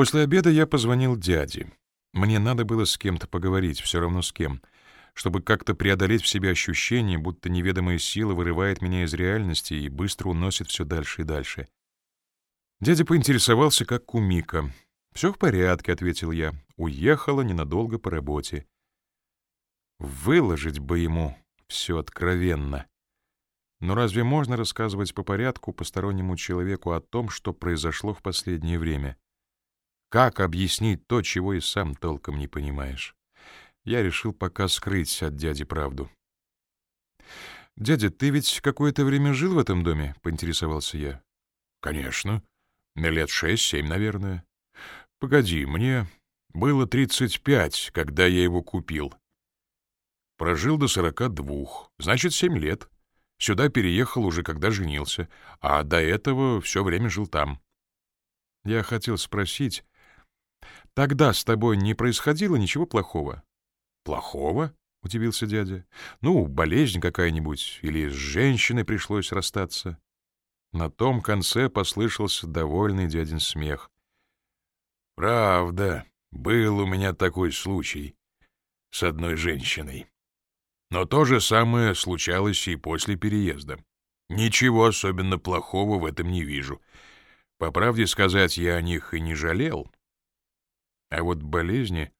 После обеда я позвонил дяде. Мне надо было с кем-то поговорить, все равно с кем, чтобы как-то преодолеть в себе ощущение, будто неведомая сила вырывает меня из реальности и быстро уносит все дальше и дальше. Дядя поинтересовался, как Кумика. «Все в порядке», — ответил я. «Уехала ненадолго по работе». Выложить бы ему все откровенно. Но разве можно рассказывать по порядку постороннему человеку о том, что произошло в последнее время? Как объяснить то, чего и сам толком не понимаешь? Я решил пока скрыть от дяди правду. «Дядя, ты ведь какое-то время жил в этом доме?» — поинтересовался я. «Конечно. На лет шесть-семь, наверное. Погоди, мне было тридцать пять, когда я его купил. Прожил до сорока двух, значит, семь лет. Сюда переехал уже, когда женился, а до этого все время жил там». Я хотел спросить, Тогда с тобой не происходило ничего плохого? Плохого? удивился дядя. Ну, болезнь какая-нибудь или с женщиной пришлось расстаться. На том конце послышался довольный дядин смех. Правда, был у меня такой случай с одной женщиной. Но то же самое случалось и после переезда. Ничего особенно плохого в этом не вижу. По правде сказать, я о них и не жалел. А вот болезни...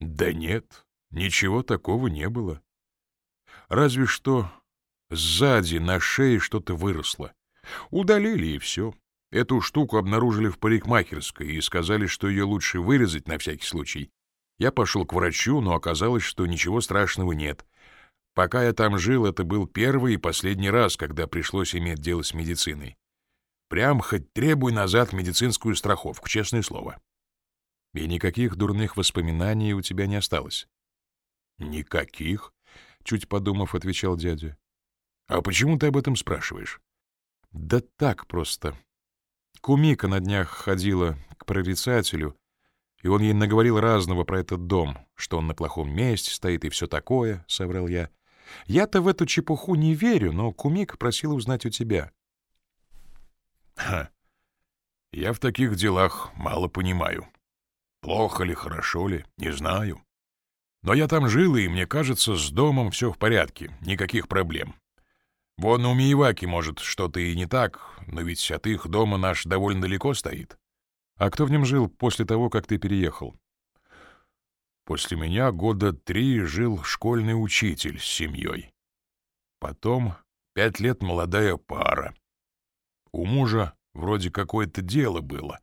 Да нет, ничего такого не было. Разве что сзади на шее что-то выросло. Удалили, и все. Эту штуку обнаружили в парикмахерской и сказали, что ее лучше вырезать на всякий случай. Я пошел к врачу, но оказалось, что ничего страшного нет. Пока я там жил, это был первый и последний раз, когда пришлось иметь дело с медициной. Прям хоть требуй назад медицинскую страховку, честное слово. И никаких дурных воспоминаний у тебя не осталось? Никаких, чуть подумав, отвечал дядя. А почему ты об этом спрашиваешь? Да так просто. Кумика на днях ходила к прорицателю, и он ей наговорил разного про этот дом, что он на плохом месте стоит и все такое, — соврал я. Я-то в эту чепуху не верю, но Кумика просила узнать у тебя. Ха, я в таких делах мало понимаю. Плохо ли, хорошо ли, не знаю. Но я там жил, и, мне кажется, с домом все в порядке, никаких проблем. Вон у Миеваки, может, что-то и не так, но ведь от их дома наш довольно далеко стоит. А кто в нем жил после того, как ты переехал? После меня года три жил школьный учитель с семьей. Потом пять лет молодая пара. У мужа вроде какое-то дело было,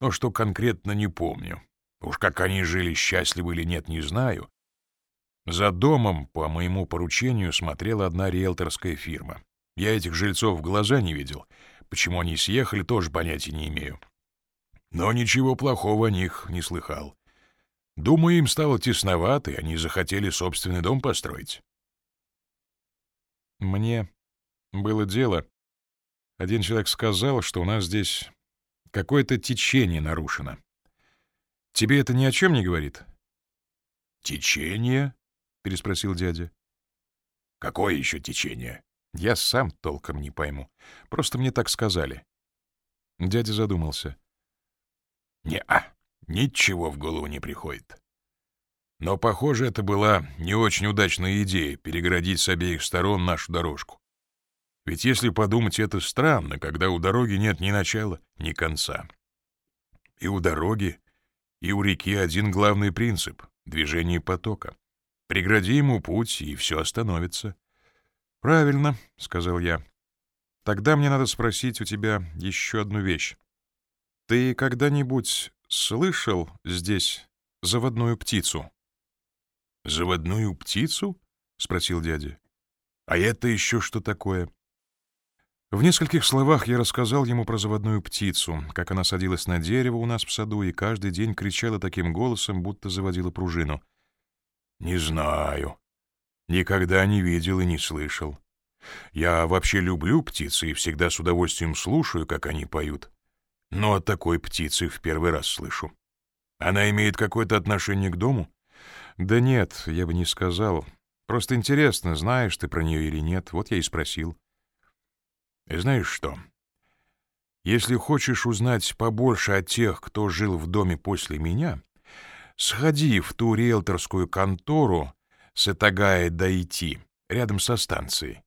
но что конкретно не помню. Уж как они жили, счастливы или нет, не знаю. За домом, по моему поручению, смотрела одна риэлторская фирма. Я этих жильцов в глаза не видел. Почему они съехали, тоже понятия не имею. Но ничего плохого о них не слыхал. Думаю, им стало тесновато, и они захотели собственный дом построить. Мне было дело. Один человек сказал, что у нас здесь какое-то течение нарушено. Тебе это ни о чем не говорит? Течение? переспросил дядя. Какое еще течение? Я сам толком не пойму. Просто мне так сказали. Дядя задумался. Не-а, ничего в голову не приходит. Но, похоже, это была не очень удачная идея — перегородить с обеих сторон нашу дорожку. Ведь если подумать, это странно, когда у дороги нет ни начала, ни конца. И у дороги и у реки один главный принцип — движение потока. Прегради ему путь, и все остановится. — Правильно, — сказал я. — Тогда мне надо спросить у тебя еще одну вещь. Ты когда-нибудь слышал здесь заводную птицу? — Заводную птицу? — спросил дядя. — А это еще что такое? В нескольких словах я рассказал ему про заводную птицу, как она садилась на дерево у нас в саду и каждый день кричала таким голосом, будто заводила пружину. «Не знаю. Никогда не видел и не слышал. Я вообще люблю птицы и всегда с удовольствием слушаю, как они поют. Но о такой птице в первый раз слышу. Она имеет какое-то отношение к дому?» «Да нет, я бы не сказал. Просто интересно, знаешь ты про нее или нет, вот я и спросил». Знаешь что? Если хочешь узнать побольше о тех, кто жил в доме после меня, сходи в ту риэлторскую контору Сатагая Дайти, рядом со станцией.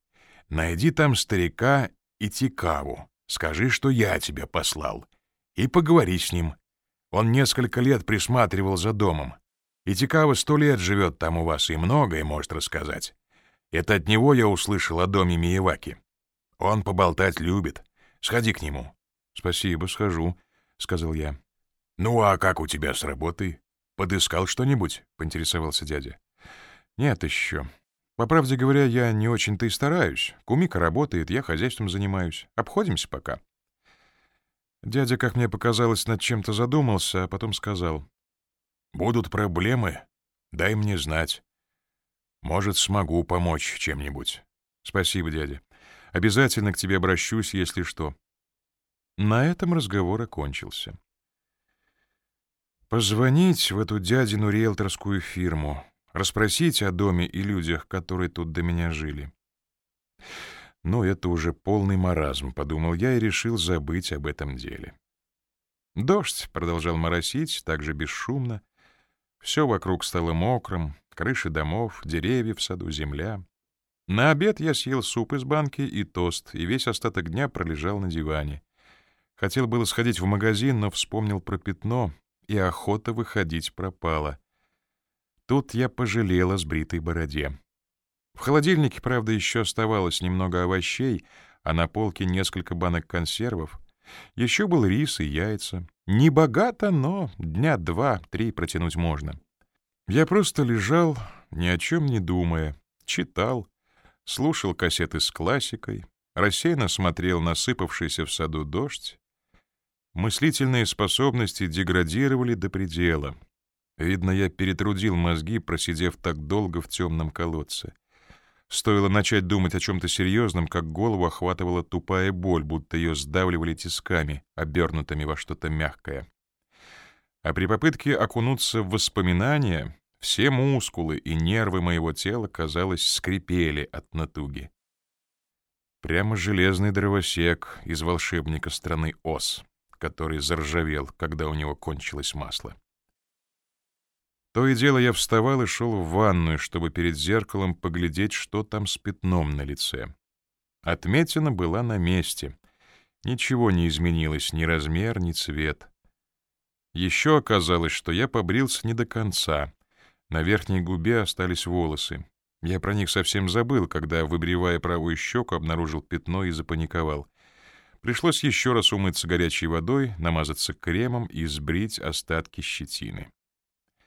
Найди там старика Итикаву, скажи, что я тебя послал, и поговори с ним. Он несколько лет присматривал за домом. Итикава сто лет живет там у вас и многое может рассказать. Это от него я услышал о доме Миеваки. Он поболтать любит. Сходи к нему. — Спасибо, схожу, — сказал я. — Ну а как у тебя с работой? Подыскал что-нибудь? — поинтересовался дядя. — Нет еще. По правде говоря, я не очень-то и стараюсь. Кумика работает, я хозяйством занимаюсь. Обходимся пока. Дядя, как мне показалось, над чем-то задумался, а потом сказал. «Будут проблемы? Дай мне знать. Может, смогу помочь чем-нибудь». «Спасибо, дядя. Обязательно к тебе обращусь, если что». На этом разговор окончился. Позвонить в эту дядину риэлторскую фирму, расспросить о доме и людях, которые тут до меня жили. Но это уже полный маразм, подумал я и решил забыть об этом деле. Дождь продолжал моросить, так же бесшумно. Все вокруг стало мокрым, крыши домов, деревья в саду, земля. На обед я съел суп из банки и тост, и весь остаток дня пролежал на диване. Хотел было сходить в магазин, но вспомнил про пятно, и охота выходить пропала. Тут я пожалел о сбритой бороде. В холодильнике, правда, еще оставалось немного овощей, а на полке несколько банок консервов. Еще был рис и яйца. Не богато, но дня два-три протянуть можно. Я просто лежал, ни о чем не думая, читал, слушал кассеты с классикой, рассеянно смотрел на сыпавшийся в саду дождь. Мыслительные способности деградировали до предела. Видно, я перетрудил мозги, просидев так долго в темном колодце. Стоило начать думать о чем-то серьезном, как голову охватывала тупая боль, будто ее сдавливали тисками, обернутыми во что-то мягкое. А при попытке окунуться в воспоминания все мускулы и нервы моего тела, казалось, скрипели от натуги. Прямо железный дровосек из волшебника страны Оз, который заржавел, когда у него кончилось масло. То и дело я вставал и шел в ванную, чтобы перед зеркалом поглядеть, что там с пятном на лице. Отметина была на месте. Ничего не изменилось, ни размер, ни цвет. Еще оказалось, что я побрился не до конца. На верхней губе остались волосы. Я про них совсем забыл, когда, выбривая правую щеку, обнаружил пятно и запаниковал. Пришлось еще раз умыться горячей водой, намазаться кремом и сбрить остатки щетины.